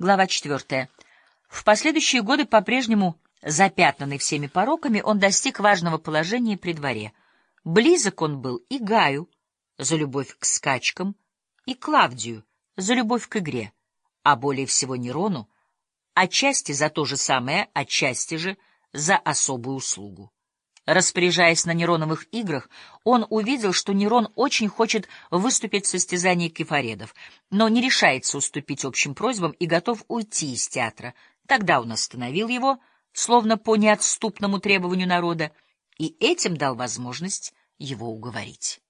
Глава четвертая. В последующие годы, по-прежнему запятнанный всеми пороками, он достиг важного положения при дворе. Близок он был и Гаю за любовь к скачкам, и Клавдию за любовь к игре, а более всего Нерону, отчасти за то же самое, отчасти же за особую услугу. Распоряжаясь на Нероновых играх, он увидел, что Нерон очень хочет выступить в состязании кефаредов, но не решается уступить общим просьбам и готов уйти из театра. Тогда он остановил его, словно по неотступному требованию народа, и этим дал возможность его уговорить.